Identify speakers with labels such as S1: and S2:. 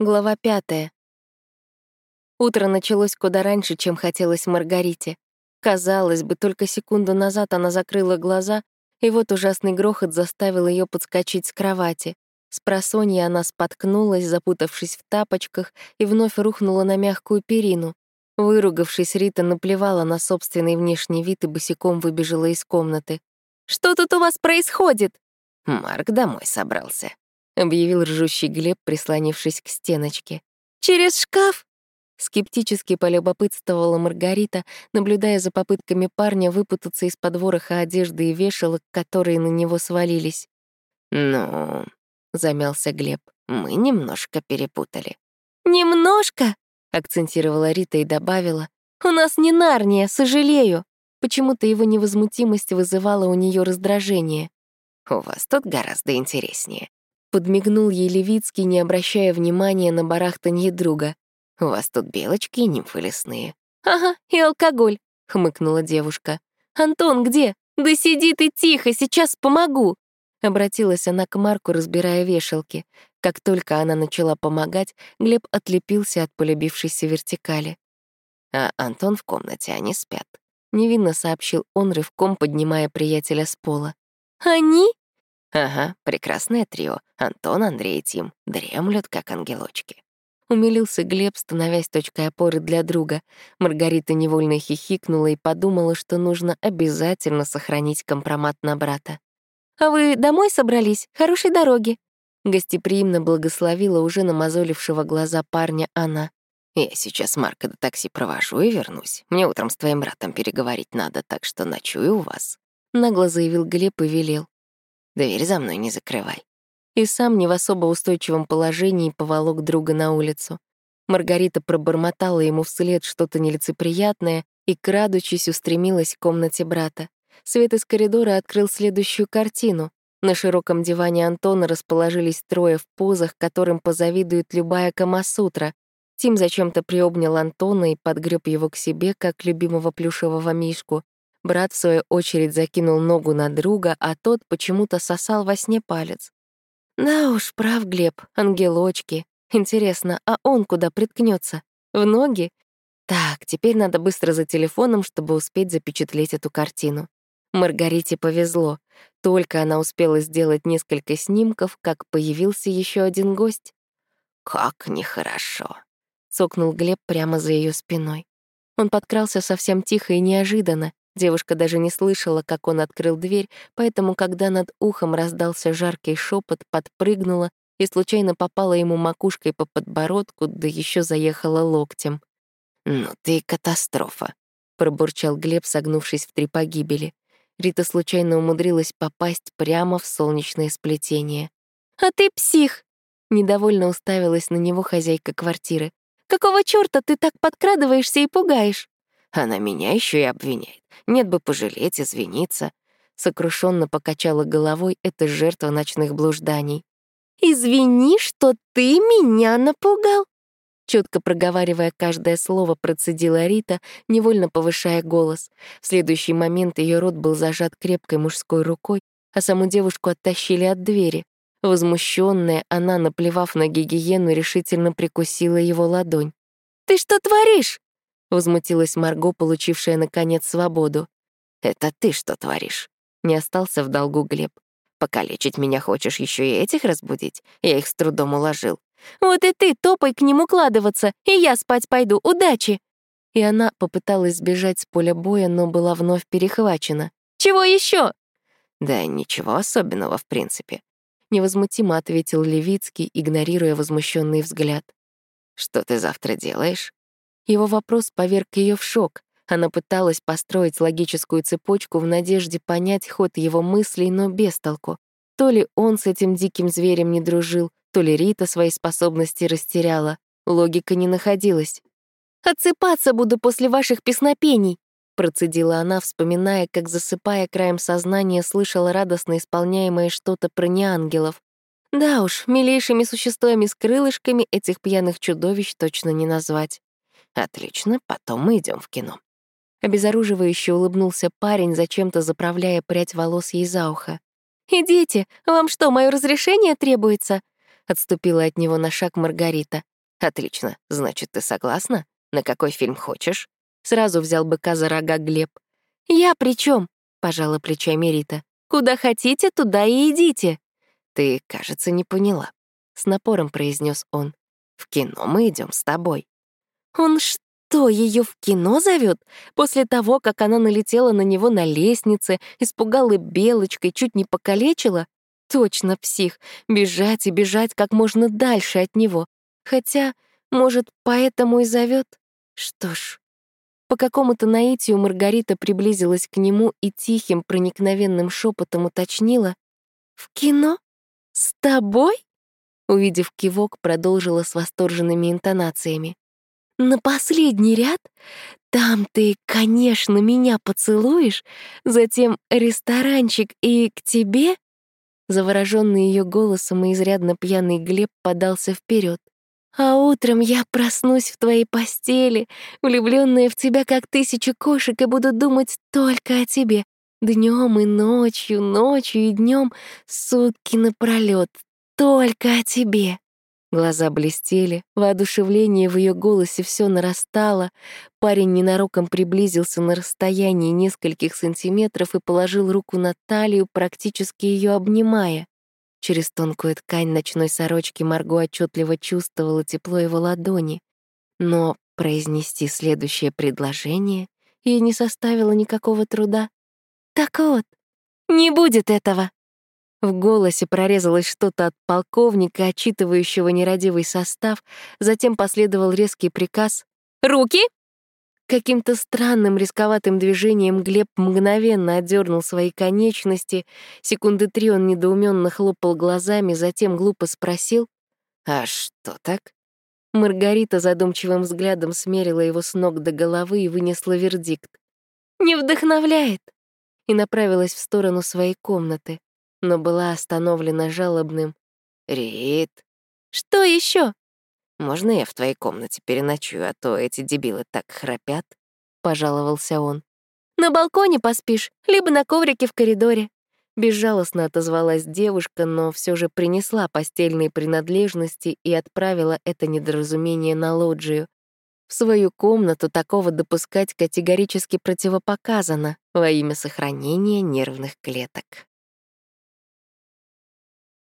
S1: Глава пятая. Утро началось куда раньше, чем хотелось Маргарите. Казалось бы, только секунду назад она закрыла глаза, и вот ужасный грохот заставил ее подскочить с кровати. С просонья она споткнулась, запутавшись в тапочках, и вновь рухнула на мягкую перину. Выругавшись, Рита наплевала на собственный внешний вид и босиком выбежала из комнаты. «Что тут у вас происходит?»
S2: «Марк домой собрался», —
S1: объявил ржущий Глеб, прислонившись к стеночке. «Через шкаф?» Скептически полюбопытствовала Маргарита, наблюдая за попытками парня выпутаться из-под вороха одежды и вешалок, которые на него свалились.
S2: «Ну...» — замялся Глеб. «Мы немножко перепутали».
S1: «Немножко?» — акцентировала Рита и добавила. «У нас не Нарния, сожалею». Почему-то его невозмутимость вызывала у нее раздражение.
S2: «У вас тут гораздо интереснее»,
S1: Подмигнул ей Левицкий, не обращая внимания на барахтанье друга.
S2: «У вас тут белочки и нимфы лесные».
S1: «Ага, и алкоголь», — хмыкнула девушка. «Антон где? Да сиди ты тихо, сейчас помогу!» Обратилась она к Марку, разбирая вешалки. Как только она начала помогать, Глеб отлепился от полюбившейся вертикали.
S2: «А Антон в комнате, они спят», —
S1: невинно сообщил он, рывком поднимая приятеля с пола. «Они?»
S2: Ага, прекрасное трио. Антон, Андрей и Тим. Дремлют, как ангелочки.
S1: Умилился Глеб, становясь точкой опоры для друга. Маргарита невольно хихикнула и подумала, что нужно обязательно сохранить компромат на брата. «А вы домой собрались? Хорошей дороги!» Гостеприимно благословила уже намазолившего глаза парня она.
S2: «Я сейчас Марка до такси провожу и вернусь. Мне утром с твоим братом переговорить надо, так что ночую у вас», —
S1: нагло заявил Глеб и велел.
S2: Дверь за мной не закрывай.
S1: И сам не в особо устойчивом положении поволок друга на улицу. Маргарита пробормотала ему вслед что-то нелицеприятное и, крадучись, устремилась к комнате брата. Свет из коридора открыл следующую картину. На широком диване Антона расположились трое в позах, которым позавидует любая камасутра. Тим зачем-то приобнял Антона и подгреб его к себе, как любимого плюшевого мишку. Брат, в свою очередь, закинул ногу на друга, а тот почему-то сосал во сне палец. Да уж, прав Глеб, ангелочки. Интересно, а он куда приткнется? В ноги? Так, теперь надо быстро за телефоном, чтобы успеть запечатлеть эту картину. Маргарите повезло. Только она успела сделать несколько снимков, как появился еще один гость.
S2: «Как нехорошо», —
S1: цокнул Глеб прямо за ее спиной. Он подкрался совсем тихо и неожиданно, Девушка даже не слышала, как он открыл дверь, поэтому, когда над ухом раздался жаркий шепот, подпрыгнула и случайно попала ему макушкой по подбородку, да еще заехала локтем.
S2: «Ну ты катастрофа», —
S1: пробурчал Глеб, согнувшись в три погибели. Рита случайно умудрилась попасть прямо в солнечное сплетение. «А ты псих!» — недовольно уставилась на него хозяйка квартиры. «Какого чёрта ты так подкрадываешься и пугаешь?»
S2: Она меня еще и обвиняет. Нет бы пожалеть, извиниться.
S1: Сокрушенно покачала головой эта жертва ночных блужданий. «Извини, что ты меня напугал!» Четко проговаривая каждое слово, процедила Рита, невольно повышая голос. В следующий момент ее рот был зажат крепкой мужской рукой, а саму девушку оттащили от двери. Возмущенная, она, наплевав на гигиену, решительно прикусила его ладонь. «Ты что творишь?» Возмутилась Марго, получившая, наконец, свободу.
S2: «Это ты что творишь?» Не остался в долгу Глеб. «Покалечить меня хочешь еще и этих разбудить? Я их с трудом уложил».
S1: «Вот и ты топай к ним укладываться, и я спать пойду. Удачи!» И она попыталась сбежать с поля боя, но была вновь перехвачена. «Чего еще?
S2: «Да ничего особенного, в принципе», —
S1: невозмутимо ответил Левицкий, игнорируя возмущенный взгляд.
S2: «Что ты завтра делаешь?»
S1: Его вопрос поверг ее в шок. Она пыталась построить логическую цепочку в надежде понять ход его мыслей, но без толку. То ли он с этим диким зверем не дружил, то ли Рита свои способности растеряла. Логика не находилась. «Отсыпаться буду после ваших песнопений», процедила она, вспоминая, как, засыпая краем сознания, слышала радостно исполняемое что-то про неангелов. Да уж, милейшими существами с крылышками этих пьяных чудовищ точно не назвать.
S2: Отлично, потом мы идем в кино.
S1: Обезоруживающе улыбнулся парень, зачем-то заправляя прядь волос ей за ухо. «Идите, вам что, мое разрешение требуется?» — отступила от него на шаг Маргарита.
S2: «Отлично. Значит, ты согласна? На какой фильм хочешь?»
S1: Сразу взял быка за рога Глеб. «Я при чем? пожала плечами Рита. «Куда хотите, туда и идите».
S2: «Ты, кажется, не поняла», — с напором произнес он. «В кино мы идем с тобой».
S1: «Он что, ее в кино зовет? После того, как она налетела на него на лестнице, испугала белочкой, чуть не покалечила? Точно псих. Бежать и бежать как можно дальше от него. Хотя, может, поэтому и зовет? Что ж, по какому-то наитию Маргарита приблизилась к нему и тихим, проникновенным шепотом уточнила. «В кино? С тобой?» Увидев кивок, продолжила с восторженными интонациями. «На последний ряд? Там ты, конечно, меня поцелуешь, затем ресторанчик и к тебе?» Завороженный ее голосом и изрядно пьяный Глеб подался вперед. А утром я проснусь в твоей постели, влюбленная в тебя, как тысяча кошек, и буду думать только о тебе. Днем и ночью, ночью и днем, сутки напролет, только о тебе. Глаза блестели, воодушевление в ее голосе все нарастало. Парень ненароком приблизился на расстоянии нескольких сантиметров и положил руку на талию, практически ее обнимая. Через тонкую ткань ночной сорочки Марго отчетливо чувствовала тепло его ладони. Но произнести следующее предложение ей не составило никакого труда. «Так вот, не будет этого!» В голосе прорезалось что-то от полковника, отчитывающего нерадивый состав, затем последовал резкий приказ «Руки!» Каким-то странным рисковатым движением Глеб мгновенно отдернул свои конечности. Секунды три он недоуменно хлопал глазами, затем глупо спросил «А что так?». Маргарита задумчивым взглядом смерила его с ног до головы и вынесла вердикт. «Не вдохновляет!» и направилась в сторону своей комнаты, но была остановлена жалобным «Рит!» «Что еще?
S2: «Можно я в твоей комнате переночую, а то эти дебилы так храпят?» — пожаловался он.
S1: «На балконе поспишь, либо на коврике в коридоре». Безжалостно отозвалась девушка, но все же принесла постельные принадлежности и отправила это недоразумение на лоджию. В свою комнату такого допускать категорически противопоказано во имя сохранения нервных клеток.